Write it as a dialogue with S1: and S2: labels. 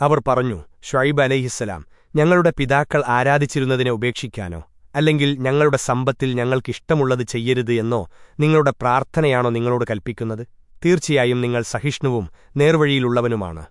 S1: അവർ പറഞ്ഞു ഷുഐബ് അലൈഹിസ്സലാം ഞങ്ങളുടെ പിതാക്കൾ ആരാധിച്ചിരുന്നതിനെ ഉപേക്ഷിക്കാനോ അല്ലെങ്കിൽ ഞങ്ങളുടെ സമ്പത്തിൽ ഞങ്ങൾക്കിഷ്ടമുള്ളത് ചെയ്യരുത് എന്നോ നിങ്ങളുടെ പ്രാർത്ഥനയാണോ നിങ്ങളോട് കൽപ്പിക്കുന്നത്? തീർച്ചയായും നിങ്ങൾ സഹിഷ്ണുവും നേർവഴിയിലുള്ളവനുമാണ്.